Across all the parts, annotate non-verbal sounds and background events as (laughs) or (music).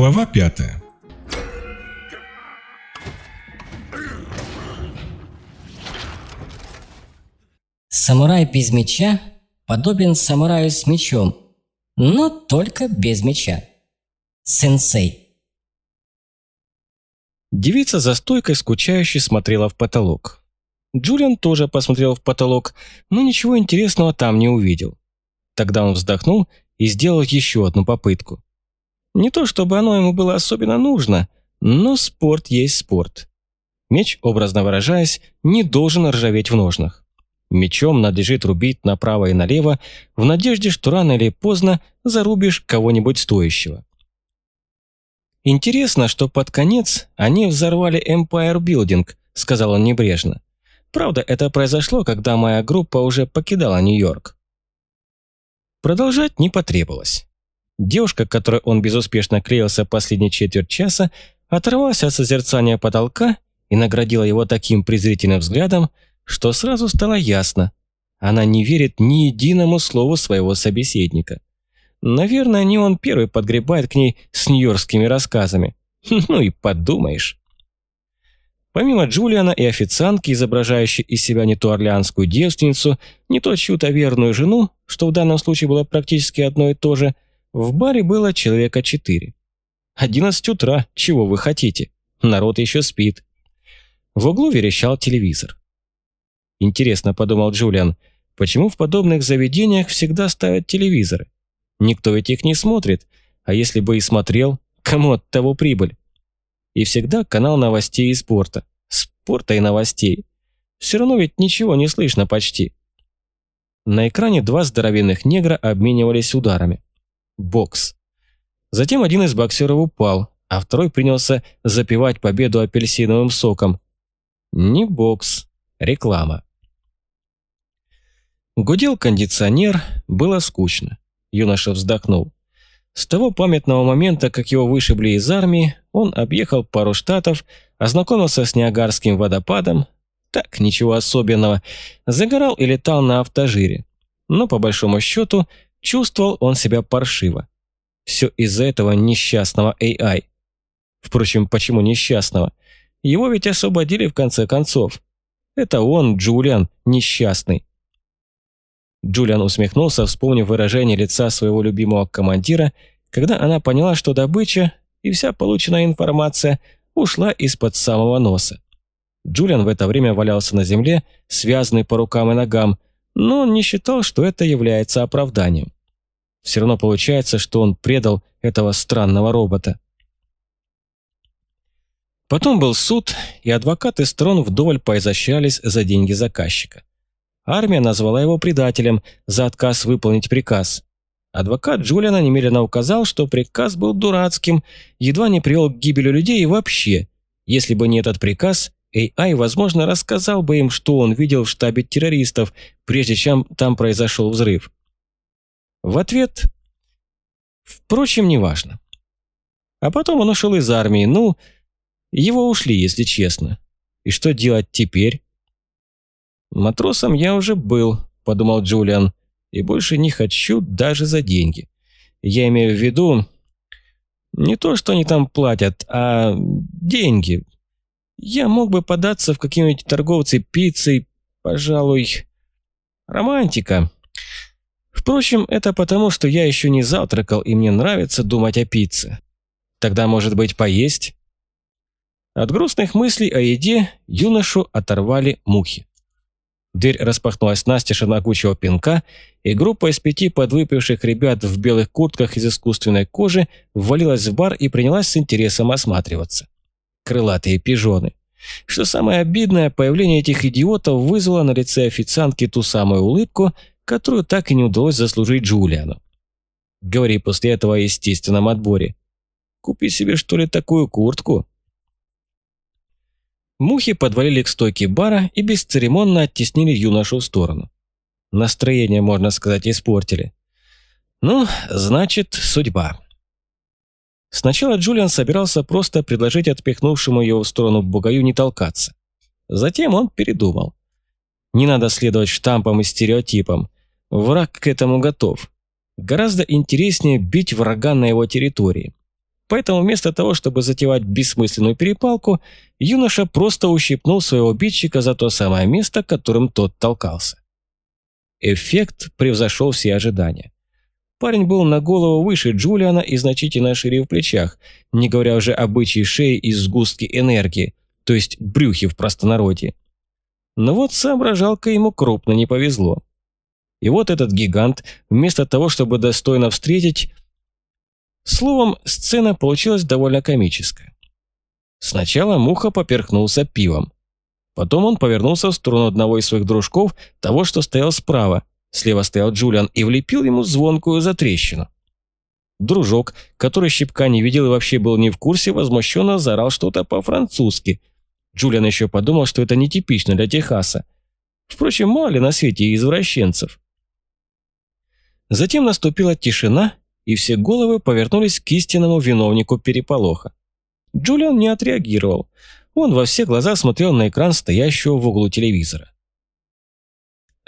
Глава пятая. Самурай без меча подобен самураю с мечом, но только без меча. Сенсей. Девица за стойкой скучающе смотрела в потолок. Джулиан тоже посмотрел в потолок, но ничего интересного там не увидел. Тогда он вздохнул и сделал еще одну попытку. Не то чтобы оно ему было особенно нужно, но спорт есть спорт. Меч, образно выражаясь, не должен ржаветь в ножнах. Мечом надлежит рубить направо и налево, в надежде, что рано или поздно зарубишь кого-нибудь стоящего. «Интересно, что под конец они взорвали Empire Building», — сказал он небрежно. «Правда, это произошло, когда моя группа уже покидала Нью-Йорк». Продолжать не потребовалось. Девушка, которой он безуспешно клеился последние четверть часа, оторвалась от созерцания потолка и наградила его таким презрительным взглядом, что сразу стало ясно. Она не верит ни единому слову своего собеседника. Наверное, не он первый подгребает к ней с нью-йоркскими рассказами. (laughs) Ну и подумаешь. Помимо Джулиана и официантки, изображающей из себя не то орлеанскую девственницу, не то чью-то верную жену, что в данном случае было практически одно и то же – в баре было человека четыре. Одиннадцать утра, чего вы хотите? Народ еще спит. В углу верещал телевизор. Интересно, подумал Джулиан, почему в подобных заведениях всегда ставят телевизоры? Никто ведь их не смотрит, а если бы и смотрел, кому от того прибыль? И всегда канал новостей и спорта. Спорта и новостей. Все равно ведь ничего не слышно почти. На экране два здоровенных негра обменивались ударами бокс. Затем один из боксеров упал, а второй принялся запивать победу апельсиновым соком. Не бокс, реклама. Гудел кондиционер, было скучно. Юноша вздохнул. С того памятного момента, как его вышибли из армии, он объехал пару штатов, ознакомился с Ниагарским водопадом, так, ничего особенного, загорал и летал на автожире. Но, по большому счету, Чувствовал он себя паршиво. Все из-за этого несчастного AI. Впрочем, почему несчастного? Его ведь освободили в конце концов. Это он, Джулиан, несчастный. Джулиан усмехнулся, вспомнив выражение лица своего любимого командира, когда она поняла, что добыча и вся полученная информация ушла из-под самого носа. Джулиан в это время валялся на земле, связанный по рукам и ногам, но он не считал, что это является оправданием. Все равно получается, что он предал этого странного робота. Потом был суд, и адвокаты сторон вдоволь поизощрялись за деньги заказчика. Армия назвала его предателем за отказ выполнить приказ. Адвокат Джулиана немедленно указал, что приказ был дурацким, едва не привел к гибели людей и вообще, если бы не этот приказ, AI, возможно, рассказал бы им, что он видел в штабе террористов, прежде чем там произошел взрыв. В ответ... Впрочем, неважно. А потом он ушел из армии, ну, его ушли, если честно. И что делать теперь? Матросом я уже был, подумал Джулиан, и больше не хочу даже за деньги. Я имею в виду не то, что они там платят, а деньги, я мог бы податься в какие-нибудь торговцы пиццей, пожалуй. Романтика. Впрочем, это потому, что я еще не завтракал, и мне нравится думать о пицце. Тогда, может быть, поесть? От грустных мыслей о еде юношу оторвали мухи. Дверь распахнулась настежь на пинка, и группа из пяти подвыпивших ребят в белых куртках из искусственной кожи ввалилась в бар и принялась с интересом осматриваться крылатые пижоны. Что самое обидное, появление этих идиотов вызвало на лице официантки ту самую улыбку, которую так и не удалось заслужить Джулиану. Говори после этого о естественном отборе. Купи себе, что ли, такую куртку. Мухи подвалили к стойке бара и бесцеремонно оттеснили юношу в сторону. Настроение, можно сказать, испортили. Ну, значит, судьба. Сначала Джулиан собирался просто предложить отпихнувшему его в сторону бугаю не толкаться. Затем он передумал. Не надо следовать штампам и стереотипам. Враг к этому готов. Гораздо интереснее бить врага на его территории. Поэтому вместо того, чтобы затевать бессмысленную перепалку, юноша просто ущипнул своего обидчика за то самое место, которым тот толкался. Эффект превзошел все ожидания. Парень был на голову выше Джулиана и значительно шире в плечах, не говоря уже об бычьей шее и сгустке энергии, то есть брюхе в простонародье. Но вот соображалка ему крупно не повезло. И вот этот гигант, вместо того, чтобы достойно встретить... Словом, сцена получилась довольно комическая. Сначала Муха поперхнулся пивом. Потом он повернулся в сторону одного из своих дружков, того, что стоял справа. Слева стоял Джулиан и влепил ему звонкую затрещину. Дружок, который щипка не видел и вообще был не в курсе, возмущенно заорал что-то по-французски. Джулиан еще подумал, что это нетипично для Техаса. Впрочем, мало ли на свете извращенцев. Затем наступила тишина, и все головы повернулись к истинному виновнику переполоха. Джулиан не отреагировал. Он во все глаза смотрел на экран стоящего в углу телевизора.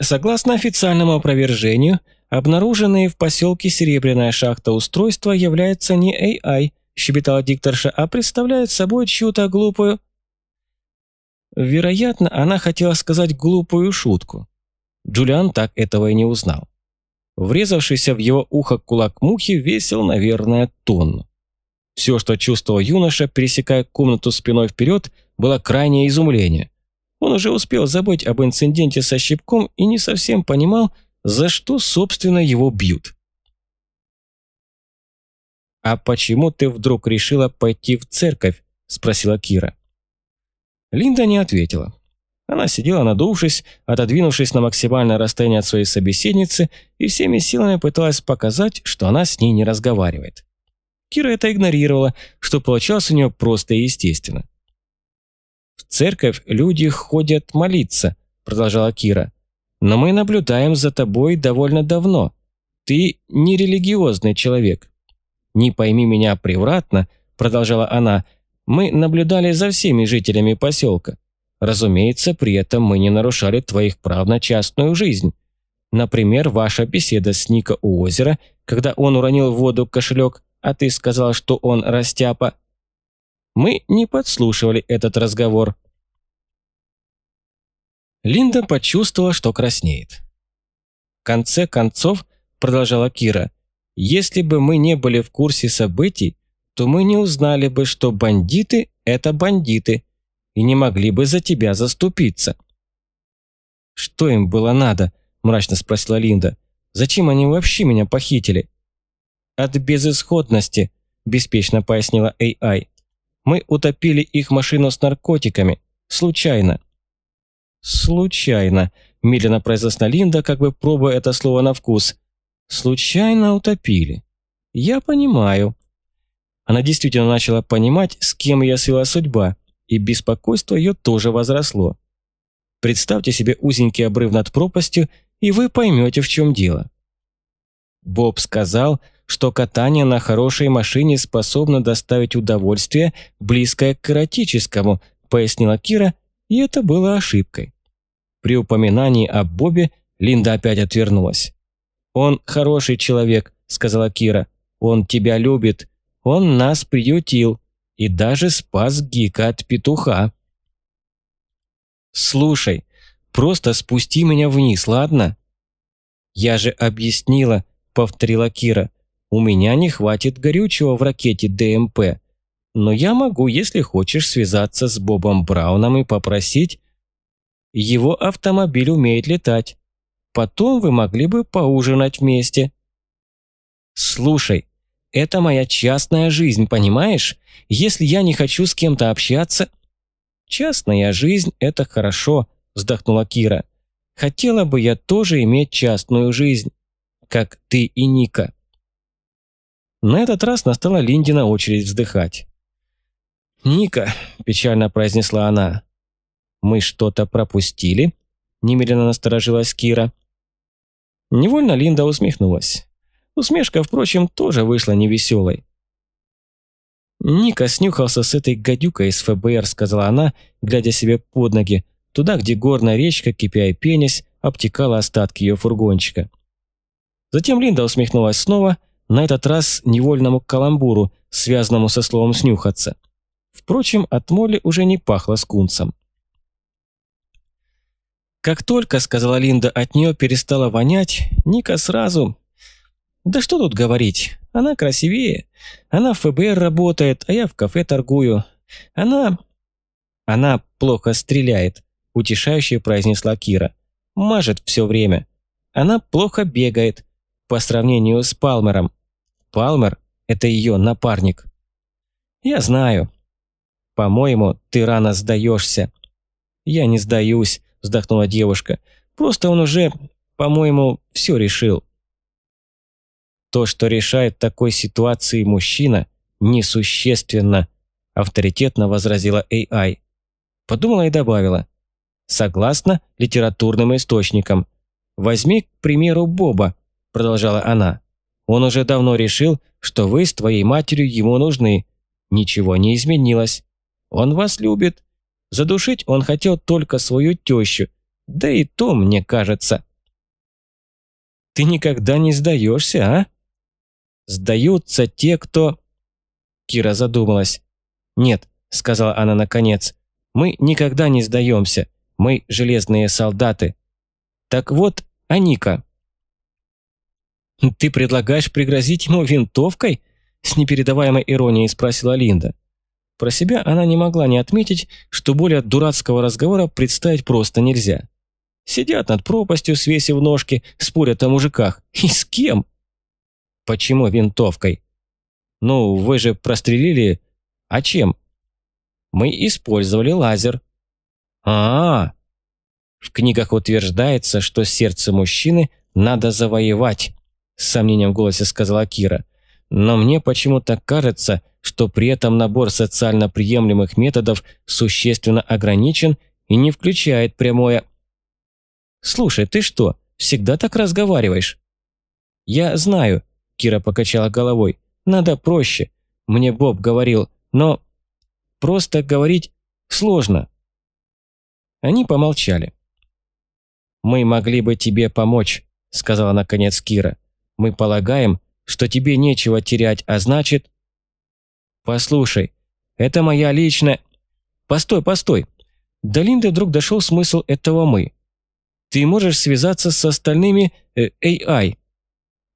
Согласно официальному опровержению, обнаруженные в поселке Серебряная шахта устройства является не AI, щебетала дикторша, а представляет собой чью-то глупую... Вероятно, она хотела сказать глупую шутку. Джулиан так этого и не узнал. Врезавшийся в его ухо кулак мухи весил, наверное, тонну. Все, что чувствовал юноша, пересекая комнату спиной вперед, было крайнее изумление. Он уже успел забыть об инциденте со щипком и не совсем понимал, за что, собственно, его бьют. «А почему ты вдруг решила пойти в церковь?» – спросила Кира. Линда не ответила. Она сидела надувшись, отодвинувшись на максимальное расстояние от своей собеседницы и всеми силами пыталась показать, что она с ней не разговаривает. Кира это игнорировала, что получалось у нее просто и естественно. «В церковь люди ходят молиться», – продолжала Кира. «Но мы наблюдаем за тобой довольно давно. Ты не религиозный человек». «Не пойми меня превратно», – продолжала она, – «мы наблюдали за всеми жителями поселка. Разумеется, при этом мы не нарушали твоих прав на частную жизнь. Например, ваша беседа с Ника у озера, когда он уронил в воду кошелек, а ты сказал, что он растяпа. Мы не подслушивали этот разговор. Линда почувствовала, что краснеет. В конце концов, продолжала Кира, если бы мы не были в курсе событий, то мы не узнали бы, что бандиты – это бандиты, и не могли бы за тебя заступиться». «Что им было надо?» – мрачно спросила Линда. «Зачем они вообще меня похитили?» «От безысходности», – беспечно пояснила AI. «Мы утопили их машину с наркотиками. Случайно». «Случайно», – медленно произнесла Линда, как бы пробуя это слово на вкус. «Случайно утопили. Я понимаю». Она действительно начала понимать, с кем ее свела судьба, и беспокойство ее тоже возросло. Представьте себе узенький обрыв над пропастью, и вы поймете, в чем дело. Боб сказал, что катание на хорошей машине способно доставить удовольствие, близкое к эротическому, пояснила Кира, и это было ошибкой. При упоминании о Бобе Линда опять отвернулась. «Он хороший человек», — сказала Кира. «Он тебя любит. Он нас приютил и даже спас Гика от петуха. «Слушай, просто спусти меня вниз, ладно?» «Я же объяснила», — повторила Кира. «У меня не хватит горючего в ракете ДМП. Но я могу, если хочешь, связаться с Бобом Брауном и попросить. Его автомобиль умеет летать. Потом вы могли бы поужинать вместе». «Слушай, это моя частная жизнь, понимаешь? Если я не хочу с кем-то общаться...» «Частная жизнь – это хорошо», – вздохнула Кира. «Хотела бы я тоже иметь частную жизнь, как ты и Ника». На этот раз настала Линдина очередь вздыхать. «Ника», – печально произнесла она. «Мы что-то пропустили?» – немедленно насторожилась Кира. Невольно Линда усмехнулась. Усмешка, впрочем, тоже вышла невеселой. «Ника снюхался с этой гадюкой из ФБР», — сказала она, глядя себе под ноги, туда, где горная речка, кипя и пенясь, обтекала остатки ее фургончика. Затем Линда усмехнулась снова, на этот раз невольному каламбуру, связанному со словом «снюхаться». Впрочем, от Молли уже не пахло скунсом. Как только, сказала Линда, от нее перестала вонять, Ника сразу... Да что тут говорить, она красивее. Она в ФБР работает, а я в кафе торгую. Она... Она плохо стреляет, утешающе произнесла Кира. Мажет все время. Она плохо бегает, по сравнению с Палмером. Палмер – это ее напарник. Я знаю. По-моему, ты рано сдаешься. Я не сдаюсь, вздохнула девушка. Просто он уже, по-моему, все решил. То, что решает такой ситуации мужчина, несущественно, авторитетно возразила AI. Подумала и добавила. Согласно литературным источникам. Возьми, к примеру, Боба, продолжала она. Он уже давно решил, что вы с твоей матерью ему нужны. Ничего не изменилось. Он вас любит. Задушить он хотел только свою тещу. Да и то, мне кажется. Ты никогда не сдаешься, а? Сдаются те, кто... Кира задумалась. «Нет», — сказала она наконец, — «мы никогда не сдаемся. Мы железные солдаты. Так вот, Аника». «Ты предлагаешь пригрозить ему винтовкой?» С непередаваемой иронией спросила Линда. Про себя она не могла не отметить, что более дурацкого разговора представить просто нельзя. Сидят над пропастью, свесив ножки, спорят о мужиках. И с кем? Почему винтовкой? Ну, вы же прострелили... А чем? Мы использовали лазер. А, -а, а В книгах утверждается, что сердце мужчины надо завоевать с сомнением в голосе сказала Кира. Но мне почему-то кажется, что при этом набор социально приемлемых методов существенно ограничен и не включает прямое «Слушай, ты что, всегда так разговариваешь?» «Я знаю», – Кира покачала головой. «Надо проще. Мне Боб говорил, но просто говорить сложно». Они помолчали. «Мы могли бы тебе помочь», – сказала наконец Кира. Мы полагаем, что тебе нечего терять, а значит...» «Послушай, это моя личная...» «Постой, постой!» До Линды вдруг дошел смысл этого «мы». «Ты можешь связаться с остальными э, AI?»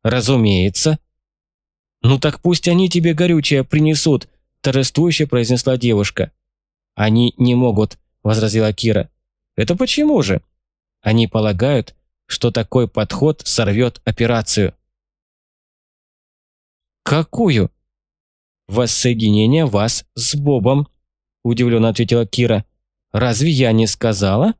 «Разумеется». «Ну так пусть они тебе горючее принесут», торжествующе произнесла девушка. «Они не могут», – возразила Кира. «Это почему же?» «Они полагают, что такой подход сорвет операцию». «Какую?» «Воссоединение вас с Бобом», – удивленно ответила Кира. «Разве я не сказала?»